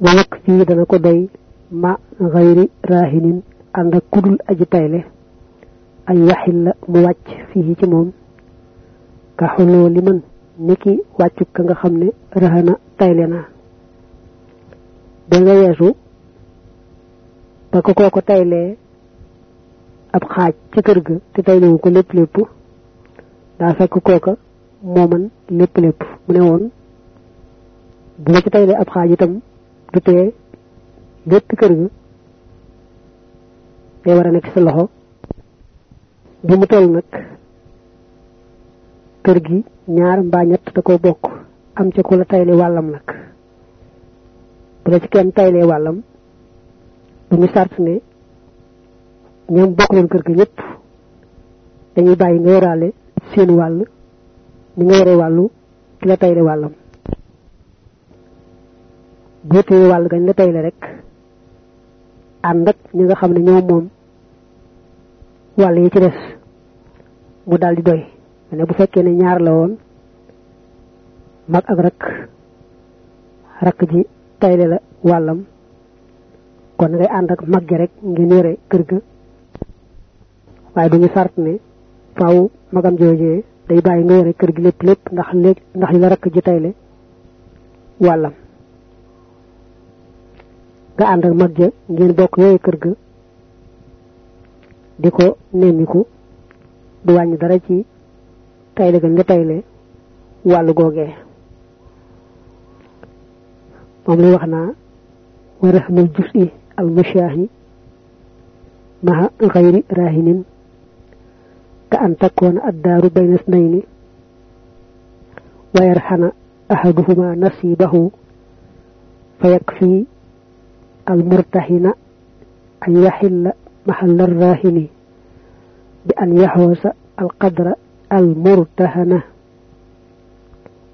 wa yakfi dana ko doy ma ghayri rahinin ak kudul aji tayle ay yaxil la mu wàcc fii ci moom ka xuloo li man niki wàccu ka nga xam ne rahana tayle na da nga weesu ba ko kooko taylee ab xaaj ci kër ga te taylewu ko lépp lépp daa fekk du tee lépp kër ga day war a nekk sa loxo. Bi mu toll nag kër gi ñaar mbaa ñett da ko bokk am ca ku la tayle wàllam nag. Bu la ci kenn taylee wàllam bu ñu sart ne ñoom bokk leen kër ga ñëpp dañuy bàyyi nga yoraale seen wàll ni nga yore wàllu ki la wàllam téye wàll gañ la tayle rek. Ànd ak ñi nga xam ne ñoom moom wàll yi ci des mu daldi doy. Ne bu fekkee ne ñaar la woon mag ak rak rak ji tayle la wàllam kon ngay ànd ak mag gi rek ngeen yore kër ga. Waaye duñu sart ne faaw magam joojee day bàyyi nga yore kër gi lépp lépp ndax léegi ndax li la rakk ji tayle wàllam nga ànd ak mag ngeen bokk yooyu kër ga di ko nemmiku. du wàññi dara ci tayle ga nga tayle wàllu googee. moom lay wax wa rahmul juz'i al mushaahi maha ghayri rahinin ka an takkoona addaaru bayna snayni wa yarxana ahaduhuma nasibahu fa المرتهن أن يحل محل الراهن بأن يحوس القدر المرتهنة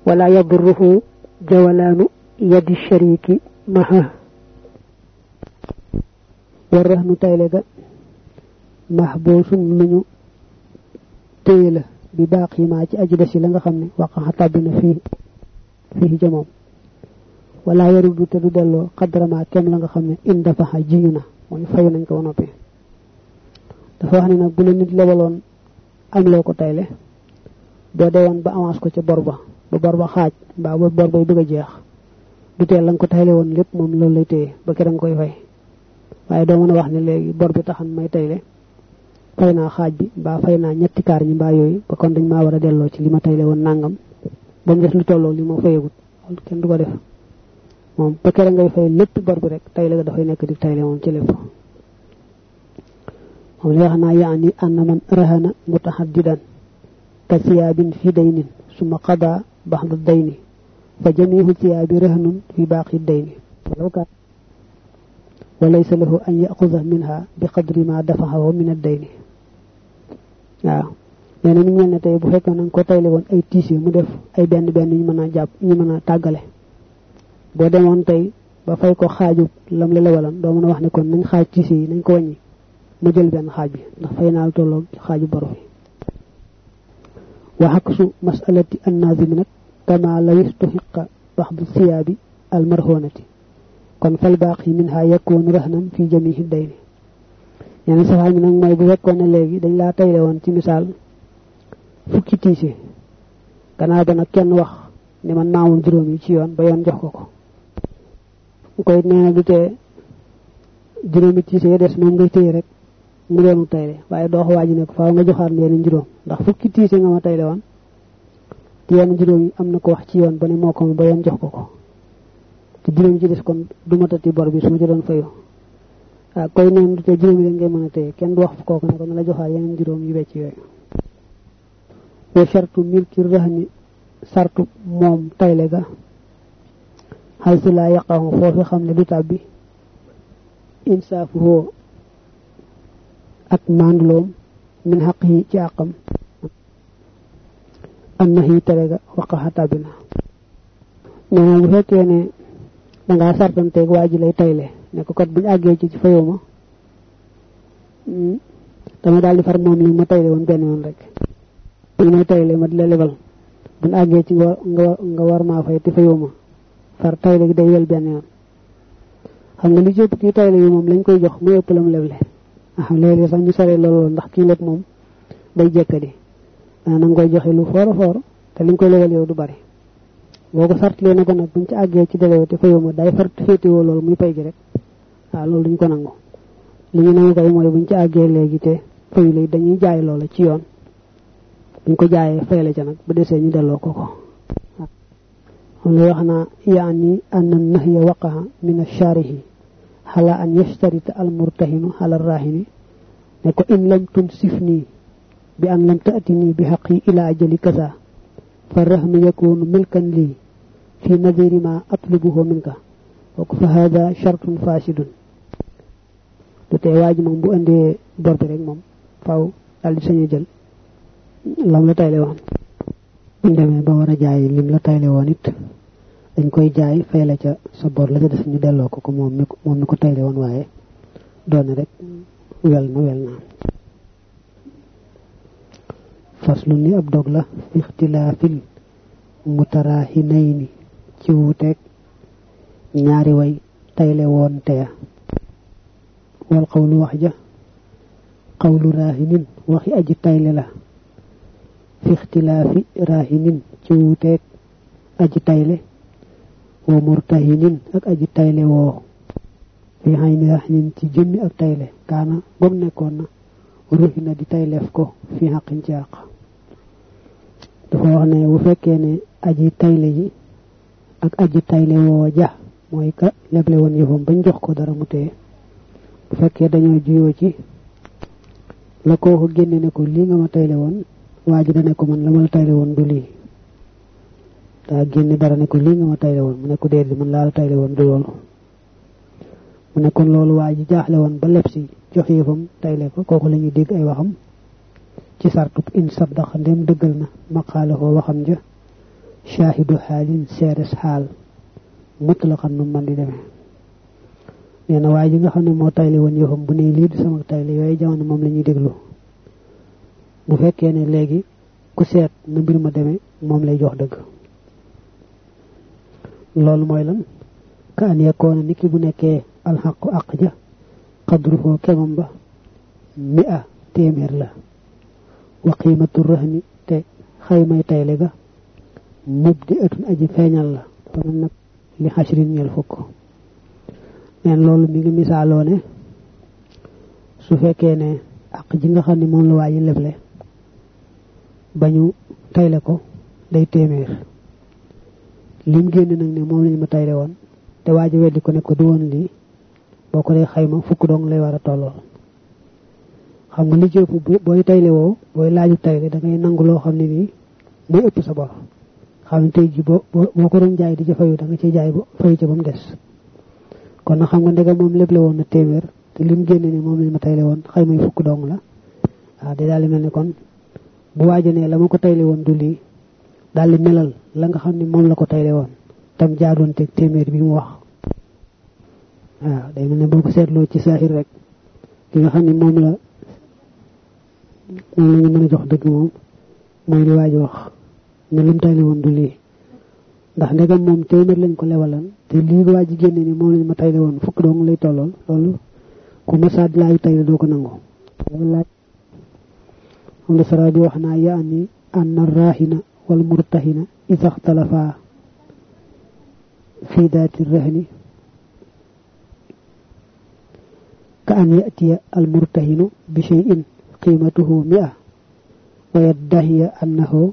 ولا يضره جولان يد الشريك معه. والرهن تايلغا محبوس من تيله بباقي ما تأجلس لنغخم وقع حتى بنا فيه فيه جموم wala yarudu te du delo qadra ma kem la nga xamne inda fa jiñuna moy fay nañ ko nopi dafa wax ne nag bu la nit am loo ko tayle ba avance ko ca bor ba ba bor ba xaaj mbaa ba bor bay bëgg a jeex du teel la ko tayle woon lépp moom loolu lay ba ke da koy fay. Waaye doo mën a wax ne léegi bor bi taxan may tayle fay naa xaaj bi mbaa fay naa ñetti kaar ñi mbaa yooyu ba kon dañ maa war a delloo ci li ma tayle nangam ba mu lu tolloo li ma fayagut kenn du ko def moom ba da ngay fay lépp bor bi rek tayle ga dafay nekk di tayle moom ci lépp moom lay wax naa yaani anna man rahana mutahaddidan ka siyaabin fi daynin summa qada baxda dayni fa jamihu siyaabi rahnun fi baaqi dayni walaw kaan وليس له أن يأخذ منها بقدر ما دفعه من الدين waaw nee na mi ñel ne tey bu fekkoon nañ ko tayle woon ay tiise mu def ay benn benn ñu mën a jàpp ñu mën a tàggale boo demoon tey ba fay ko xaaju lam la lewalan doo mën wax ne kon nañ xaaj tiise yi nañ ko wàññi mu jël benn xaaj bi ndax fay naa tolloog xaaju baro wa xaksu masalati annazimi nag kama la yastuxiqa baxdu siyaabi almarhonati kon fal baaqi minha yakunu rahnan fi jamihi dayni ñene safaan bi nag mooy bu fekkoon ne léegi dañ laa tayle woon ci misaal fukki tiise gannaaw ba nag kenn wax ne man maamoon juróom yi ci yoon ba yoon jox ko ko koy nee na du tee juróomi tiise ya des moom ngay téye rek mu doonu tayle. Waaye doo ko waaji ne ko faaw nga joxaat ma yeneen juróom. Ndax fukki tiise nga ma tayle woon te yenn juróom yi am na ko wax ci yoon ba ne moo ko ba yoon jox ko ko. Te juróom ci des kon du ma tati bor bi su ma ci fayu ah koy neen te juróom yi ngay kenn du wax ko la joxaat yu wa shartu milki sartu moom tayle ga حيث لا يقع خوف خمل بتعبي إنسافه أكمان لوم من حقه جاقم. أنه تلقى وقه تابنا. نحن يفكي أن نغا سرطن تيغو أجلي تيلي نكو قد بل أجي جي فيوما تما دالي فرمام لما تيلي وان بياني وان رك. بل ما تيلي مدلي لبل. بل أجي جي نغا وار ما فيتي فيوما far tayle gi day wel benn yoon xam nga li ci ëpp kii tayle yi moom lañ koy jox muy ëpp lam leble ah léeg sax ñu sore loolu ndax kii lépp moom day jekkadi dana nang koy joxe lu foor foor te liñ koy lebal yow du bari boo ko sartlee na ko nag buñ ci àggee ci delew te fayuma day far féetewoo loolu muy pay gi rek waaw loolu duñ ko nangu li ñu nangu koy mooy buñ ci àggee léegi te fayu lay dañuy jaay loola ci yoon buñ ko jaayee fayale ca nag bu desee ñu delloo ko ko ويخنا يعني أن النهي وقع من الشاره على أن يشترط المرتهن على الراهن؟ نكو إن لم تنسفني بأن لم تأتني بحقي إلى أجل كذا فالرهن يكون ملكا لي في نظير ما أطلبه منك. فهذا شرط فاسد. تتعواج من moom bu indee bor bi rek moom faw dal di buñ demee ba war a jaay lim la tayle woon it dañ koy jaay fay la ca sa bor la ca def ñu delloo ko ko moom mi moom mi ko tayle woon waaye doone rek wel na wel na. Faslu ni ab dog la ixtilaafil mutarahinayni ci wuuteeg ñaari way tayle woon teya wal qawlu wax ja qawlu rahinin waxi aji tayle la fi ixtilaafi rahinin ci wuuteeg aji tayle wa murtahinin ak aji tayle woo. Fi xayni rahinin ci jëmmi ak tayle. Kaana gom nekkoon na ruhina di tayleef ko fi xaqin ci àq dafa wax ne bu fekkee ne aji tayle ji ak aji tayle woo ja mooy ka leble woon yëfam bañ jox ko dara mu téye bu fekkee dañoo juyoo ci la kooku génne ne ko lii nga ma tayle woon waa ji da ne ko man la ma la tayle woon du lii daa génne dara ne ko lii nga ma tayle woon mu ne ko li man la tayle du kon loolu waa ji jaaxle woon ba leb si jox yëfam tayle ko kooku la ñuy dégg ay waxam ci sartub in na. Maqaalahoo waxam ja shaahidu xaalin seeres xaal mutlaqan nu man di demee nee na nga xam ne tayle woon yëfam bu ne du sama tayle yooyu jamono moom la ñuy déglu bu fekkee ne léegi ku seet na mbir ma demee moom lay jox dëgg loolu mooy lan ka an yakkoona niki bu nekkee alxaqu àq ja qadruhu kemam ba mi a téeméer la wa qiimatu rahni te xaymay tayle ga mubdi atun aji feeñal la mel nag li xasrin ñel fukk neen loolu mi ngi misaaloo ne su fekkee ne àq ji nga xam ne moom la waaji leble bañu tayle ko day téeméer. Lim génn nag ne moom lañ ma tayle woon te waaji weddi ko ne ko du woon lii boo ko xayma fukk dong lay war a tollool xam nga li ci ëpp booy tayle woo booy laaju tayle da ngay nangu loo xam ne nii muy ëpp sa bor. Xam ne tey ji boo boo ko jaay di ca fayu da nga ciy jaay ba fayu ca ba mu des. Kon nag xam nga ndegam moom lépp la woon na téeméer te lim génne ni moom lañ ma tayle woon xayma fukk dong la. Waaw day daal mel kon bu waajanee la ma ko tayle woon du lii daal melal la nga xam ne la ko tayle woon tam jaadoon teg téeméer bi mu wax. Waaw day mel ne boo ci saaxir rek ki nga xam ne moom la moom la ñu mën a jox dëgg moom mooy li waaj wax ne lim tayle ndax lañ ko lewalan te lii waa ji ni moom lañ ma tayle woon fukk dong lay tollool loolu ku masaad laayu tayle ko ونصراد وحنا يعني أن الراهن والمرتهن إذا اختلفا في ذات الرهن. كأن يأتي المرتهن بشيء قيمته مئة ويدعي أنه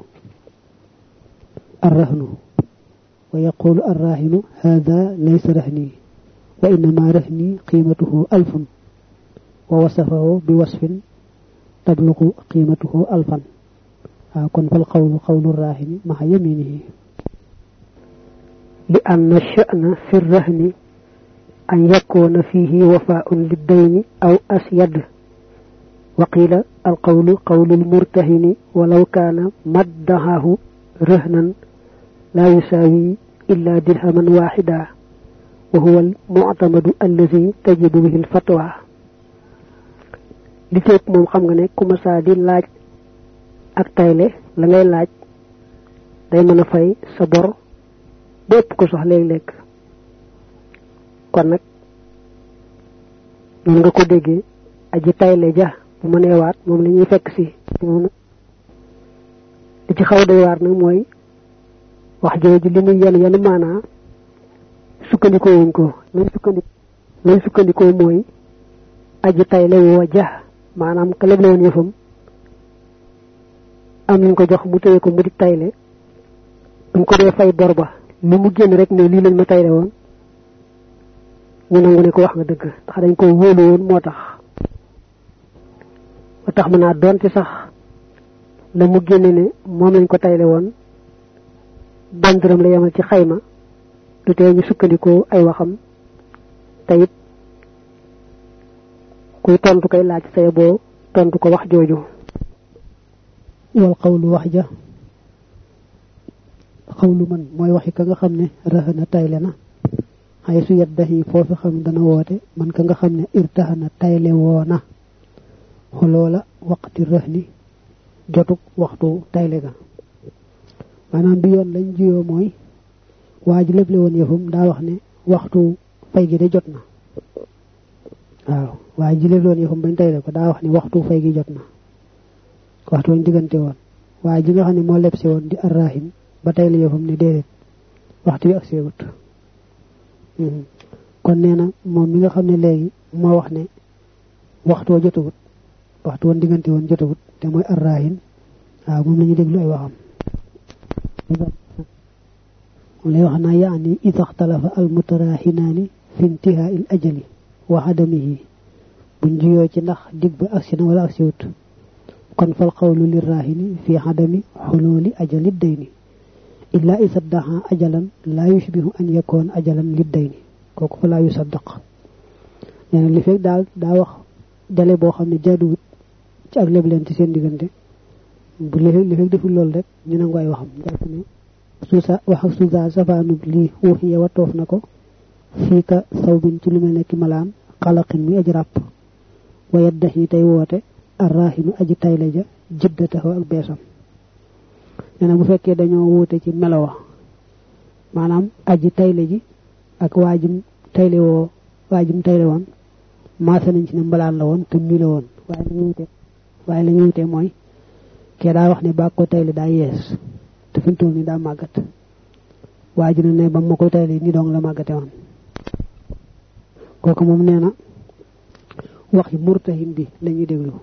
الرهن. ويقول الراهن هذا ليس رهني وإنما رهني قيمته ألف ووصفه بوصف تبلغ قيمته ألفا. كن فالقول قول الراهن مع يمينه. لأن الشأن في الرهن أن يكون فيه وفاء للدين أو أسيد. وقيل القول قول المرتهن ولو كان مدهاه رهنا لا يساوي إلا درهما واحدا وهو المعتمد الذي تجب به الفتوى. Li tepp moom xam nga ne ku masa di laaj ak tayle la ngay laaj day mën a fay sa bor bépp ko sax léeg-léeg. Kon nag noonu nga ko déggee aji tayle ja bu ma neewaat moom la ñuy fekk si li ci xaw doy waar nag mooy wax jooju li muy yenn yenn maanaa sukkandikoo wuñ ko. Lañ sukkandikoo lañ sukkandikoo mooy aji tayle woo ja maanaam ka leb la woon yëfam am ñu ko jox mu téye ko mu di tayle. buñ ko dee fay bor ba. li mu génn rek ne lii lañ ma tayle woon. ñu nangu ne ko wax nga dëgg. ndax dañ ko wóolu woon moo tax. ba tax mën naa doonte sax. la mu génne ne moom lañ ko tayle woon. benn dërëm la yemal ci xayma. du tee ñu sukkandikoo ay waxam. te it kuy tontu koy laaj say boo tontu ko wax jooju. Wal xawlu wax ja xawlu man mooy waxi ka nga xam ne raxana tayle na. Xay su yaddahi foofu xam dana woote man ka nga xam ne irtaxana tayle woona. Xoloola waqti rëxni jotuk waxtu tayle ga. Maanaam bi yoon lañ jiyoo mooy waa ji lépp le woon yëfum daa wax ne waxtu fay gi de jot na waaw waa ji lépp le woon yëfum bañ tayle ko daa wax ne waxtu fay gi jot na waxtu wañ diggante woon waa ji nga xam ne moo leb si woon di arrahin ba tayle yëfum ne déedéet waxtu wi ak seewut kon nee na moom mi nga xam ne léegi moo wax ne waxtu wa jotagut waxtu woon diggante woon jotagut te mooy arrahin waaw moom la ñu déglu ay waxam moom lay wax naa yaani ida xtalafa almutarahinaani fi intihaa il ajali وعدمه. بن جيوتي نخ دب أسن ولا أسيوت كان فالقول للراهن في عدم حلول أجل الدين إلا إصدها أجلا لا يشبه أن يكون أجلا للدين كوك فلا يصدق يعني اللي فيك دال دا وخ دالي بو خامي جادو تي اك ليب لين تي سين ديغنتي بو لي لي فيك ديفول لول رك ني نغواي وخام دا فني سوسا وخا سوسا سفانو لي وخي واتوف نكو fii ka sawbin ci lu mel nekki malaan xalaqin mi aji ràpp. Wa yaddax yi tey woote arrahinu aji tayle ja jiddataxoo ak beesam. Nee na bu fekkee dañoo wuute ci melo wa maanaam aji tayle ji ak waajum tayle woo waajum tayle woon maase nañ ci ne mbalaan la woon te mii la woon. Waaye la ñu wax ne ko tayle te ji ne tayle ni dong la kooku moom nee na waxi murtahin bi lañuy déglu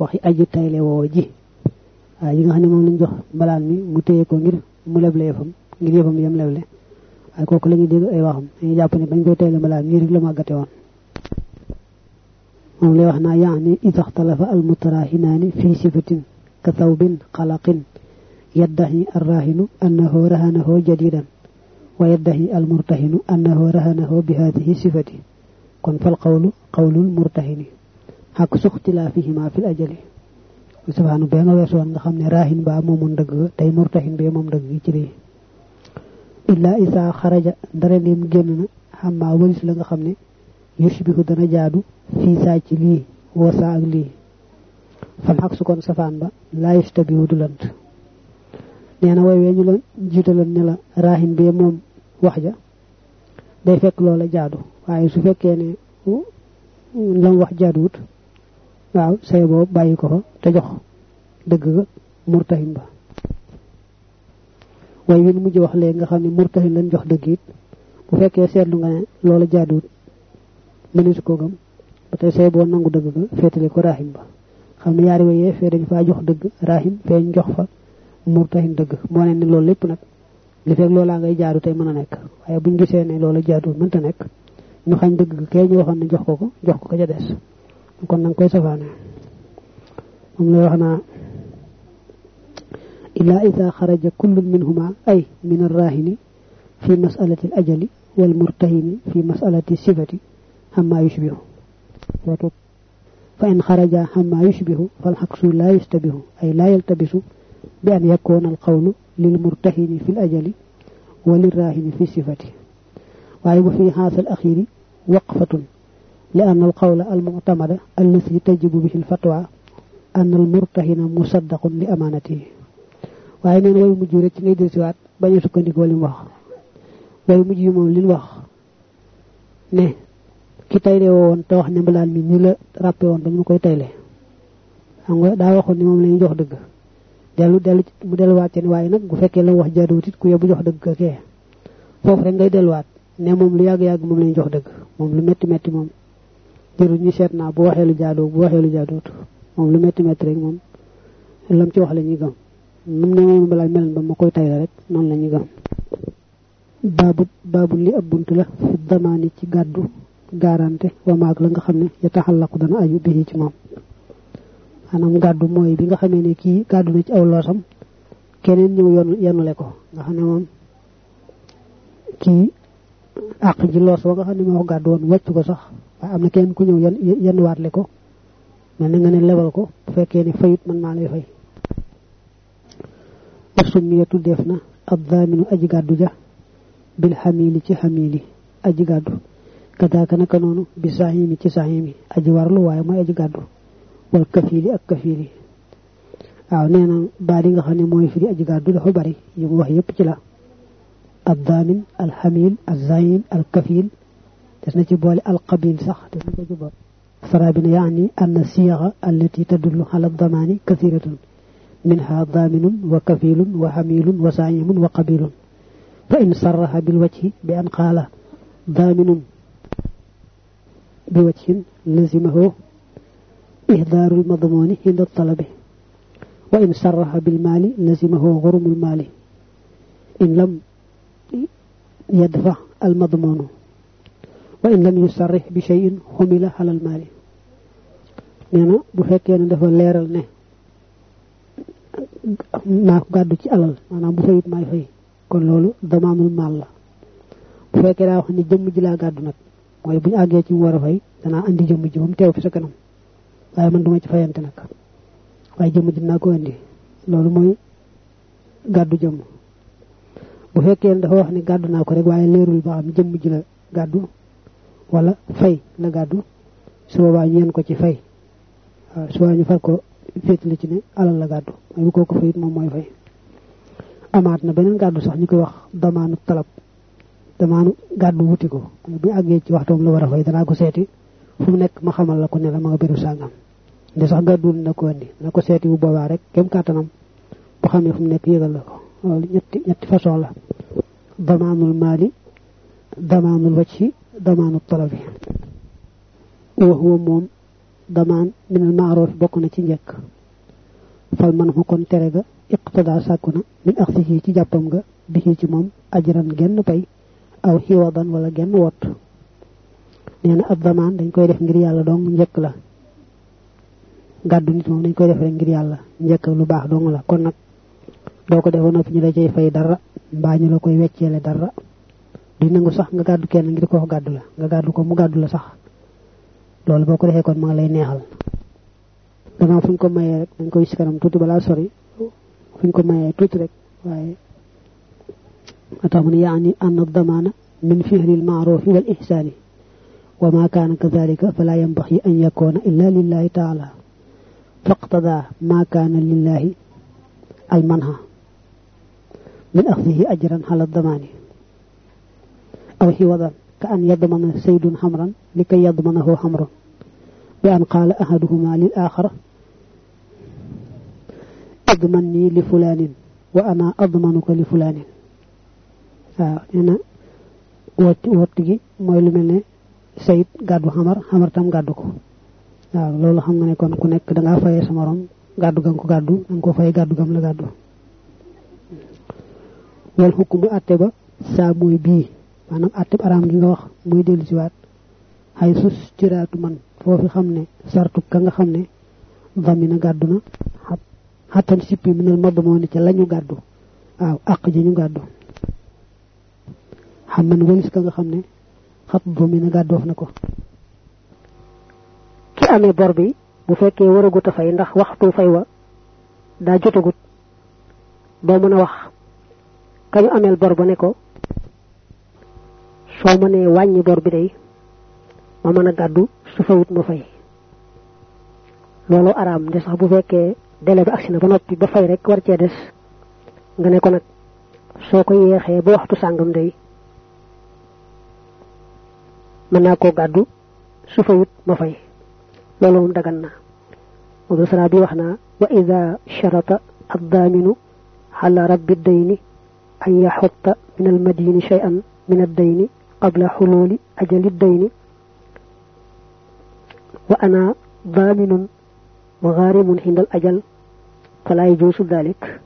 waxi aji tayle woo waaye yi nga xam ne moom lañ jox mbalaan mi mu téye ko ngir mu leble yëfam ngir yëfam yem leble waaye kooku la ñuy dégg ay waxam dañuy jàpp ne bañ koy tayle mbalaan nii rek la màggate woon moom lay wax naa yaani ida xtalafa almutarahinaani fi sifatin ka thawbin xalaqin yaddahi arrahinu annahu rahanahu jadidan wa yaddahi almurtahinu annahu rahanahu bi hadihi sifati kon fal qawlu qawlul murtahini. Xak suxtilaafihima fil ajali. Safaanu bee nga weesu woon nga xam ne rahin baa moomoon dëgg tey murtahin bee moom dëgg ci lii. Illa isaa xaraja ndara lim génn na xammaa walis la nga xam ne yushbihu dana jaadu fii saa ci saa ak lii. Fal xaq su kon safaan ba laa yustabihu du lant. Nee na way wee ñu la jiitaloon ne la raahin bee moom wax ja day loola jaadu waaye su fekkee ne lam wax jaaduwut waaw say boobu bàyyi ko fa te jox dëgg ga murtahin ba. Way wi mujj wax léegi nga xam ne murtahin lañ jox dëgg it bu fekkee seetlu nga ne loola jaaduwut mëneesu ko gëm ba tey say boo nangu dëgg ga féetale ko raahin ba. Xam ne yaari wayee fee dañ faa jox dëgg raahin fee ñu jox fa murtahin dëgg. Moo ne ni loolu lépp nag li fekk loolaa ngay jaadu tey mën a nekk. Waaye buñ gisee ne loola mënta nekk ñu xañ dëgg kee ñu waxoon ne jox ko ko jox ko ko ca des kon nanga koy safaane moom lay wax naa illa ida xaraja kullun minhuma ay min arrahini fi masalati al ajali wal murtahini fi masalati sifati amma yushbihu fa in xaraja amma yushbihu fal xaqsu la yustabihu ay la yaltabisu bi an yakuna al qawlu lil murtahini waaye bu fi haasa al axiri waqfatun لأن القول المعتمد الذي تجب به الفتوى أن المرتهن مصدق لأمانته waaye neen way mujj rek ci ngay del siwaat bañ a sukkandikoo li mu wax way mujj yi moom li mu wax ne ki tayle woon te wax ne mbalaan mi ni la rappé woon dañ ma koy tayle xam nga daa waxoon ni moom lañu jox dëgg delu delu mu delluwaat ci waaye nag bu fekkee la wax jaaduwut it ku yóbbu jox dëgg ka kee foofu rek ngay delluwaat ne moom lu yàgg-yàgg moom lañu jox dëgg. Moom lu metti metti moom. Jërul ñu seet naa bu waxee lu jaadu bu waxee lu jaaduwut moom lu metti metti rek moom. Lam ci wax la ñuy gëm. Num ne moom balaa mel ba ma koy tayle rek noonu la ñuy gëm. Babu babu li ab la fi ci garante wa maag la nga xam ne ya taxallaqu dana bi ci anam gàddu mooy bi nga xamee ne kii gàddu na ci aw loosam keneen ñëw yon yenule ko. Nga àq ji loos wa nga xam ne moo ko gàddu woon wàcc ko sax waaye am na keneen ku ñëw yen yenn waatle ko mel na nga ne lebal ko bu fekkee ne fayut man maa lay fay asumiyatu def na ab daaminu aji gàddu ja bil xamili ci xamili aji gàddu kadaaka naka noonu bi sahimi ci sahimi aji warlu waaye mooy aji gàddu wal kafili ak kafili waaw nee na baa di nga xam ne mooy firi aji gàddu dafa bari yu mu wax yépp ci la الضامن الحميل الزين الكفيل des na ci boole alqabil sax des na ko ci boole sarabina yaani anna siyara allati tadullu ala damaani kathiratun minha daminun wa kafilun wa hamilun wa saimun wa qabilun fa in sarraha bil wajhi bi an qala daminun bi wajhin lazimahu إهدار المضمون عند الطلب وإن سرها بالمال لزمه غرم المال إن لم يدفع المضمون وإن لم يصرح بشيء حمل على المال neena bu fekkee ne dafa leeral ne naa ko gàddu ci alal maanaam bu fayit maay fay kon loolu damaanul maal la bu fekkee daa wax ne jëmm ji laa gàddu nag mooy bu ñu àggee ci mu war a fay danaa andi jëmm ji moom teew fi sa kanam waaye man duma ci fayante nag waaye jëmm ji naa ko andi loolu mooy gàddu jëmm bu fekkee dafa wax ni gàddu naa ko rek waaye leerul ba xam jëmm ji la gàddu wala fay la gàddu su boobaa ñeen ko ci fay. Waaw su ñu far ko féetali ci ne alal la gàddu mooy bu fayit moom mooy fay. Amaat na beneen gàddu sax ñu koy wax damaanu talab. Damaanu gàddu wuti ko. Bu àggee ci waxtoom la war a fay danaa ko seeti fu mu nekk ma xamal la ko ne la ma nga béru sàngam. Nde sax gàdduwul na ko andi na ko seeti bu boobaa rek kem kàttanam bu xamee fu mu nekk yëgal la ko. يتفصل. له ضمان المال ضمان الوجه ضمان الطلب. وهو موم ضمان من المعروف بكون تنجك فالمن هو كون ترغا اقتضى ساكنا من أخذه تي جابمغا به تي موم اجرا ген باي أو حيوابا ولا ген وات نينا الضمان دنج كوي ديف غير يالا دونك نجك لا. غادو نيت موم دنج كوي ديف غير يالا. نجك لو باخ دونك لا كون نك doo ko defoon noppi ñu la cay fay dara mbaa ñu la koy wecceele dara di nangu sax nga gàddu kenn ngir ko gàddu la nga gàddu ko mu gàddu la sax loolu boo ko kon ma lay neexal gannaaw fuñ ko mayee rek dañ koy si kanam balaa sori fuñ ko mayee tuuti rek waaye min fihli lmaarufi wal ihsani wa ma kaana kadalika fala yanbaxi an yakuna illa lillahi taala faqtada min axdihi ajran ala damani aw xiwadan كأن يضمن سيد حمرا لكي يضمنه حمر بأن قال أحدهما للآخر أضمني لفلان وأنا أضمنك لفلان أنا واتجي mooy lu mel ne sayid gàddu xamar xamar tam gàddu ko waaw loolu xam nga ne kon ku nekk da ngaa fayee sa morom gàddu gam ko gàddu da nga ko fay gàddu gam la gàddu wal xukumu atte ba saa mooy bii maanaam atteb araam gi nga wax muy dellu si waat. Xay sus ciraatu man foofi xam ne sartu ka nga xam ne damina gàddu na. Xattan sippi minal modd moo ni ca lañu waaw àq ji ñu gàddu. Xam man walis ka nga xam ne xat damina gàddoof na ko. Ki amee bor bi bu fekkee waragut a fay ndax waxtu fay wa daa jotagut doo mën a wax kañu amel bor ba ne ko soo mënee wàññi bor bi day ma mën a gàddu su fawut ma fay. Loolu araam de sax bu fekkee délai ba agsi na ba noppi ba fay rek war cee des nga ne ko nag soo ko yeexee ba waxtu sàngam day mën naa koo gàddu su ma fay. Loolu moom dagan na. Bi wax naa wa ida sharata ad ala rabbi dayni أن يحط من المدين شيئا من الدين قبل حلول أجل الدين. وأنا ضامن وغارم عند الأجل فلا يجوز ذلك.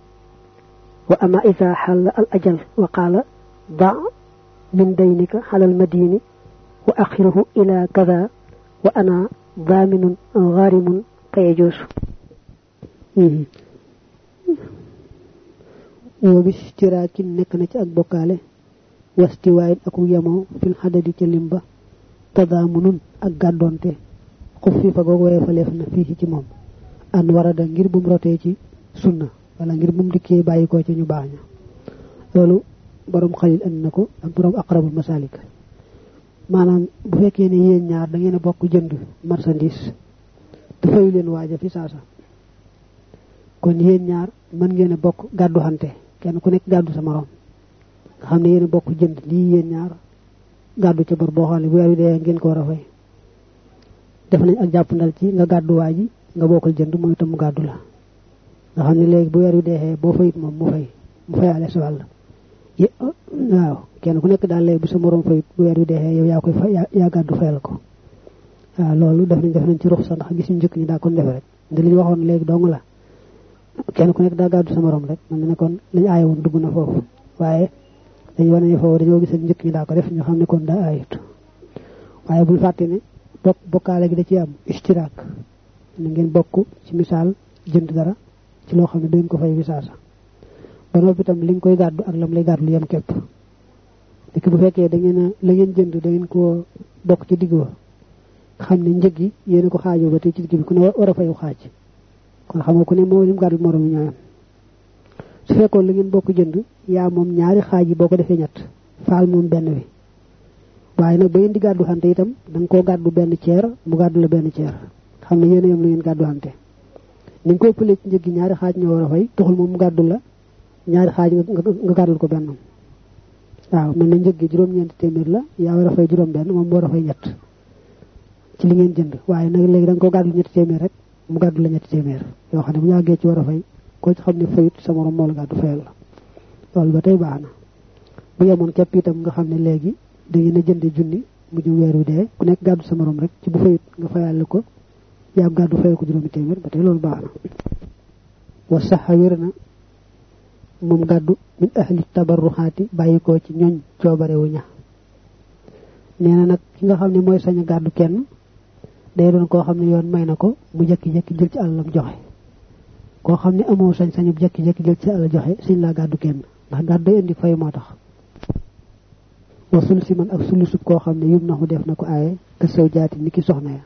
وأما إذا حل الأجل وقال ضع من دينك على المدين وأخره إلى كذا وأنا ضامن غارم فيجوز. Wa bis tiraakin nekk na ci ak bokkaale. Wastiwaayit aku yemoo fil xadadi ca limba. Tadaamunun ak gàddonte. Xuf fi fa goog waye faleef na fii ci moom. An warada ngir ci sunna wala ngir bum dikkee bàyyi ko ci ñu baax ña. Loolu borom xalil and na ak borom aqrabul masalik. Maanaam bu fekkee ne yéen ñaar da ngeen a jënd marchandise te fayu leen waaja fi kon yéen ñaar mën ngeen bokk kenn ku nekk gàddu sa morom. Nga xam ne yéen bokk jënd lii yéen ñaar. Gàddu ca bor boo xam ne bu weer wi dee ngeen ko war a fay. Def nañ ak jàppandal ci nga gàddu waa ji nga bokkal jënd mooy itam mu gàddu la. Nga xam ne léegi bu weer wi deexee boo fayit moom mu fay mu fayaale sa wàll. Waaw kenn ku nekk daal léegi bu sa morom fayit bu weer wi deexee yow yaa koy fa yaa gàddu fayal ko. Waaw loolu def nañ def nañ ci ruux sax ndax gis ñu njëkk ñi daa kon defe rek. Ndi li ñu waxoon léegi dong la kenn ku nekk daa gàddu sa morom rek. Man ne kon lañ aaye woon dugg na foofu. Waaye dañu wane ne foofu dañoo gisal njëkk ñi daa ko def ñu xam ne kon daa aayut. Waaye bul fàtte ne bokk bokkaale gi da ci am istiraak na ngeen bokk ci misaal jënd dara ci loo xam ne duñ ko fay wisaasa. Ba noppi itam li nga koy gàddu ak lam lay gàddu yem képp. Dikk bu fekkee da ngeen la ngeen jënd da ngeen ko bokk ci digg wa. Xam yi yéen ko xaajoo ba ci digg ku ne war fayu xaaj kon xam nga ku ne moo lim gàddu morom ñooyam su fekkoon la ngeen bokk jënd yaa moom ñaari xaaj yi boo ko defee ñett faal moom benn bi waaye nag ba ngeen di gàddu xante itam da nga koo gàddu benn ceer mu gàddu la benn ceer. Xam ne yéen a yem lu ngeen gàddu xante. Ni nga koy pëlee ci njëg ñaari xaaj ñoo war a fay taxul moom mu gàddu la ñaari xaaj nga gàddul ko benn. Waaw mel na njëg gi juróom-ñeenti téeméer la yaa war a fay juróom benn moom war a fay ñett ci li ngeen jënd. Waaye nag léegi da nga ko gàddu ñetti téeméer rek mu gàddu la ñetti téeméer yoo xam ne bu ñu ci war a fay koo ci xam ne fayut sa morom moo la gàddu fayal la. Loolu ba tey baax na. Bu yemoon képp itam nga xam ne léegi da ngeen a jënde junni mu jëm weer dee ku nekk gàddu sa morom rek ci bu fayut nga fayal ko yaa gàddu fayal ko juróomi téeméer ba tey loolu baax na. Wa saxa wér na moom gàddu min ahli tabarruxaati bàyyi ko ci ñooñ coobarewu ña. Nee na nag ki nga xam ne mooy sañ a gàddu kenn day doon koo xam ne yoon may na ko mu jekki-jekki jël ci àllam joxe. Koo xam ne amoo sañ-sañu jekki-jekki jël ci àll joxe siñ laa gàddu kenn. Ndax gàddu indi fay moo tax. Wa sul si man ak sulusub koo xam ne yum naxu def na ko aaye ka sew jaati ni ki soxna ya.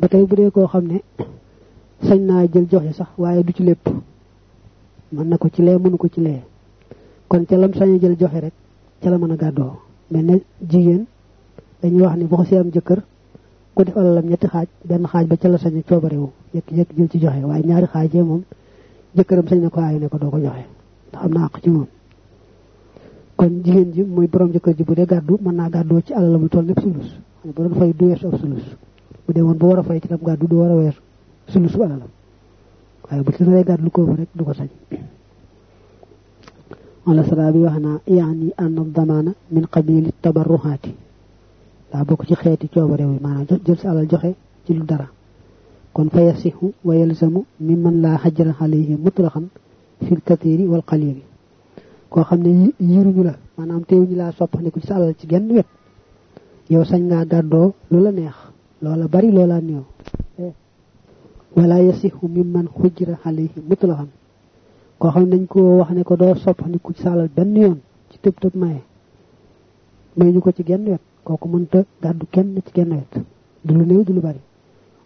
Ba tey bu dee koo xam ne sañ naa jël joxe sax waaye du ci lépp. Mën na ko ci lee mënu ko ci lee. Kon ca lam sañ jël joxe rek ca la mën a gàddoo. Mais ne jigéen dañuy wax ni bu ko si am jëkkër ko def alalam ñetti xaaj benn xaaj ba ca la sañ a coobarewu jékki-jékki jël ci joxe waaye ñaari xaajee moom jëkkëram sañ na ko aayu ne ko doo ko joxe ndax am na àq ci moom kon jigéen ji muy borom jëkkër ji bu dee gàddu mën naa gàddoo ci alalam lu toll népp sulus bu doon fay du weesu ab sulus bu dee woon bu war a fay ci tam gàddu du war a weesu sulusu alalam waaye bu ci naree gàddu lu ko rek du ko sañ wala sara bi wax naa yaani anna damaana min qabili tabarruhaati daa bokk ci xeeti coobarew yi maanaam jël sa alal joxe ci lu dara. Kon fa yasihu wa yalzamu mimman laa xajra alayhi mutlaqan fil katiri wal qalili koo xam ne yiruñu la maanaam teewuñu laa soppandiku ci alal ci genn wet. Yow sañ ngaa gàddoo lu la neex loola bari loola néew. Wala yasihu mimman xujra alayhi mutlaqan. Koo xam ne dañ ko wax ne ko doo soppandiku ci alal benn yoon ci tëb tëb maye may ñu ko ci genn wet kooku mënta gàddu kenn ci genn wet du lu néew du lu bari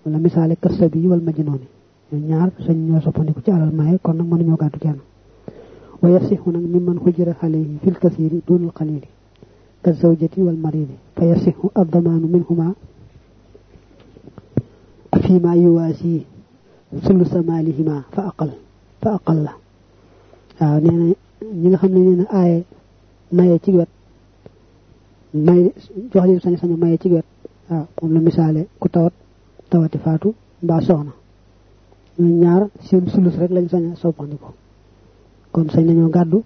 wala misaale kërsa bi wal majnooni ñaar sañ ñoo soppandiku ci alal maye kon nag mënuñoo gàddu kenn wa yasixu nag mi man alayhi fil kasiri dunal qalili ka zawjati wal maridi fa yasixu addamaanu minhuma maalihima fa aqal fa aqal la waaw nee na ñi nga xam ne nee na aaye maye ci wet may jox leen sañ sañu maye ci wet. Waaw moom la misaale ku tawat tawati faatu mbaa soxna. Ñu ñaar seen sulus rek lañ sañ soppandiko kon sañ nañoo gàddu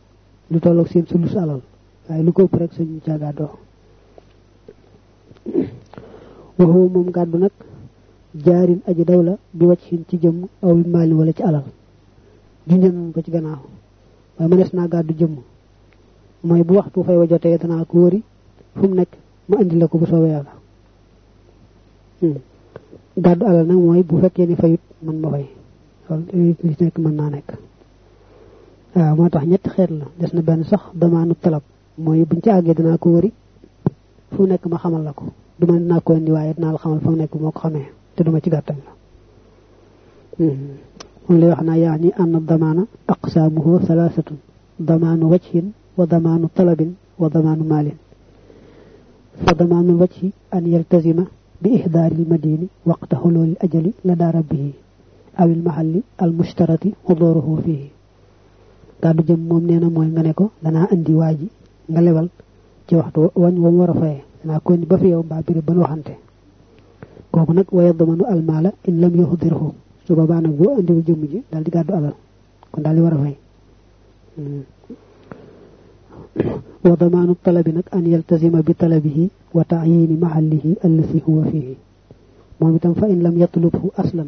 lu tolloog seen sulus alal. Waaye lu ko ëpp rek sañ ca gàddoo waxoo moom gàddu nag jaarin aji daw la bi wàcc xin ci jëmm aw bi wala ci alal. Junjal nañ ko ci gannaaw. Waaye mënees naa gàddu jëmm. Mooy bu waxtu fay wa jotee danaa ko wëri fu mu nekk ma andi la ko bu soobee yàlla gàddu alal nag mooy bu fekkee ni fayut man ma fay loolu li nekk mën naa nekk waaw moo tax ñetti xeet la des na benn sax damaanu talab mooy buñ ci àggee danaa ko wëri fu nekk ma xamal la ko du ma dinaa ko indi waaye dinaa la xamal fa mu nekk moo ko xamee te duma ci gàttañ la moom lay wax naa yaa ni ànd damaana aqsaamuhu salaasatun damaanu wajhin wa damaanu talabin wa damaanu maalin bi ihdaari lmadini waqta xuluuli ajali la daa rabbihi aw il mahalli al mushtarati xuduruhu fihi gàddu jëm moom nee na mooy nga ne ko danaa indi waa ji nga lebal ci waxtu wañ wa mu war a fayee danaa ko indi ba fi yow mbaa biri ban waxante kooku nag waya damanu almaala in lam yuxdirhu su boobaa nag boo andiwu jëmm ji daal di gàddu alal kon daal di war a fay وضمان الطلب نك أن يلتزم بطلبه وتعيين محله الذي هو فيه. مهمتا فإن لم يطلبه أصلا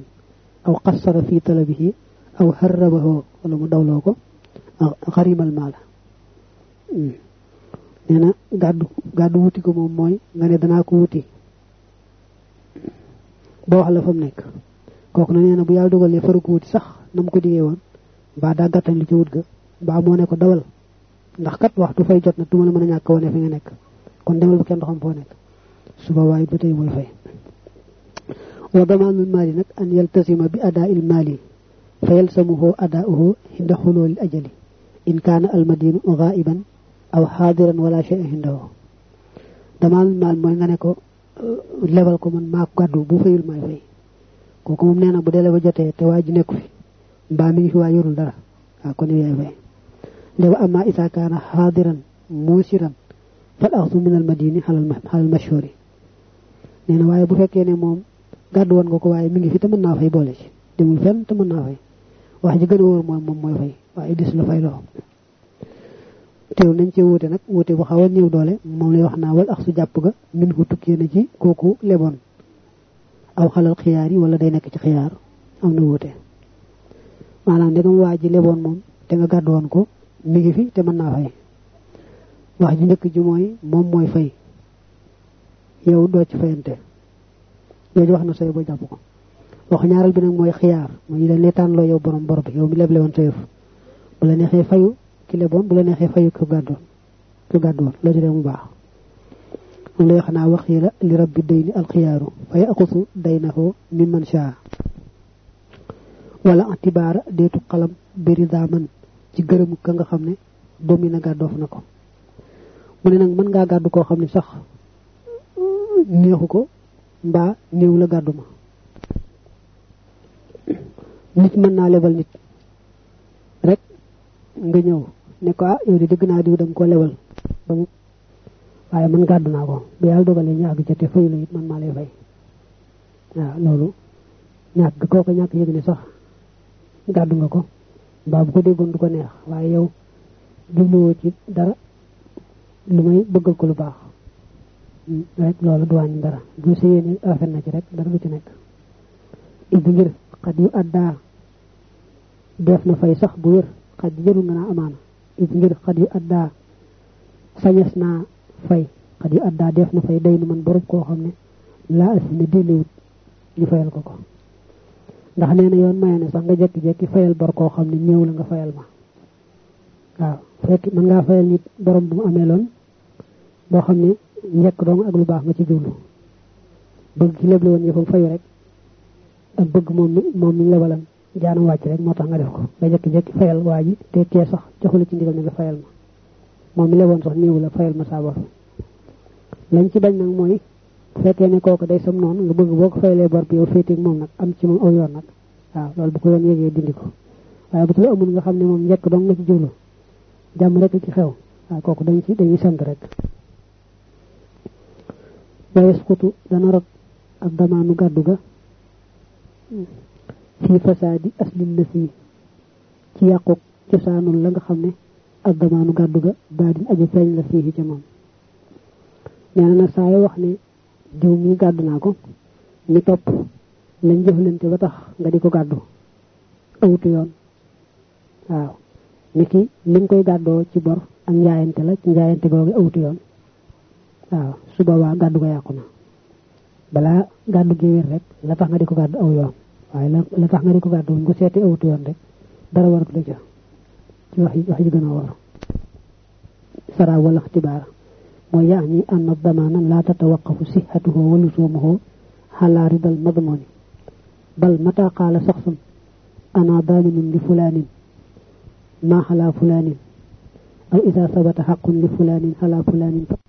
أو قصر في طلبه أو هربه دولوك غريم المال. نحن قادو وطيكم أموي نحن دناك وطي بوح لفهم نك كوكنا نحن بيالدو غالي فرق وطي صح نمكو ديئوان بعدا قتن لكي وطي بعمونيكو دول ndax kat waxtu fay jot na du ma la mën a ñàkk wane fi nga nekk kon demal bu kenn doxam foo nekk suba waaye ba tey fay wa damaanul maali nag an yaltasima bi adaa il maali fa yalsamuhu adaauhu inda xulooli ajali in kaana almadinu gaiban aw xaadiran wala shay indahu damaanul maal mooy nga ne ko lebal ko man ko gàddu bu fayul may fay kooku moom nee na bu dee ba jotee te waa ji nekku fi mbaa mi fi waa yorul dara waaw kon yaay fay fal axdu min al madini xalal mashhuri nee na waaye bu fekkee ne moom gàddu woon nga ko waaye mi ngi fi te mën naa fay boole ci demul fenn te mën naa fay wax ji gën a wóor mooy moom mooy fay waaye dis la fay loo teew nañ ci wuute nag wuute bu xaw a néew doole moom lay wax naa wal ak su jàpp ga min ko tukkee na ci kooku leboon aw xalal xiyaar yi wala day nekk ci xiyaar am na wuute maanaam ndegam waa ji leboon moom te nga gàddu woon ko mi ngi fi te mën naa fay. Wax ji njëkk ji mooy moom mooy fay. Yow doo ci fayante. Jooju wax na say boo jàpp ko. Wax ñaaral bi nag mooy xiyaar. Mooy dañ lay tànnloo yow borom bor yow mi leble woon sa yëf bu la neexee fayu ki leboon bu la neexee fayu ko gàddoon ko gàddoon loo ci mu baax. Lay wax naa wax yi la li rabbi dayni alxiyaaru fa yaqusu daynahu mimman shaa. Wala antibaara deetu xalam biri daaman ci gërëmu ka nga xam ne doom yi na gàddoof na ko. Mu ne nag mën ngaa gàddu koo xam ne sax neexu ko mbaa la gàddu nit mën naa lebal nit. Rek nga ñëw ne ko ah yow di dëgg naa diw dama ko lebal. Waaye man gàddu naa ko. Bu yàlla dogalee ñu ca te fayu la it man maa lay fay. Waaw loolu ñàkk kooku ñàkk yëg ne sax gàddu nga ko mbaa bu ko déggoon du ko neex waaye yow jubluwoo ci dara lu may bëggal ko lu baax. Rek loolu du wàññi dara. Bu rafet na ci rek dara du ci nekk. Id ngir xat yu addaa def na fay sax bu wér. Yi jëru nga naa amaana. Id xat yu naa fay. Xat yu addaa def na fay day nu man borom koo xam ne laa asi ne déliwut ñu fayal ko ko ndax nee na yoon maye ne sax nga jekki-jekki fayal bor koo xam ne ñëw la nga fayal ma. waaw fekk mën ngaa fayal nit borom bu mu amee loon boo xam ne njekk doom ak lu baax nga ci jublu. bëgg ki leble woon yëfam fayu rek ak bëgg moom mi moom mi lebalan jaanam wàcc rek moo tax nga def ko. nga jekki-jekki fayal waa ji te ci ndigal nga fayal ma. moom mi leboon sax néew la fayal ma saa bor. lañ ci bañ nag mooy bu fekkee ne kooku day sam noonu nga bëgg boo ko fayalee bor bi yow féeteeg moom nag am ci moom aw yoon nag. Waaw loolu bu ko yoon yégee dindi ko. Waaye bu ci la amul nga xam ne moom njëkk dong nga ci jublu jàmm rek ci xew. Waaw kooku dañ ci dañuy sant rek. Wa yasqutu dana rot ak gàddu ga fi fasaadi aslil lasi ci yàquk cosaanul la nga xam ne ak damaanu gàddu ga baadin aji feeñ la fii ca moom. Nee na nag wax ne diw mi gàddu naa ko. Ñu topp. Lañ jëflante ba tax nga di ko gàddu. Awutu yoon. Waaw. Ni ki li nga koy gàddoo ci bor ak njaayante la ci njaayante googu awutu yoon. Waaw. Su boobaa gàddu ko yàqu na. Balaa gàddu gi wér rek la tax nga di ko gàddu aw yoon. Waaye la tax nga di ko gàddu ko seeti awutu yoon rek dara waratu la ca. Ci wax yi wax yi gën a war sara wala ixtibaar ويعني أن الضمان لا تتوقف صحته ولزومه على رضا المضمون. بل متى قال شخص أنا ظالم لفلان؟ ما على فلان؟ أو إذا ثبت حق لفلان على فلان؟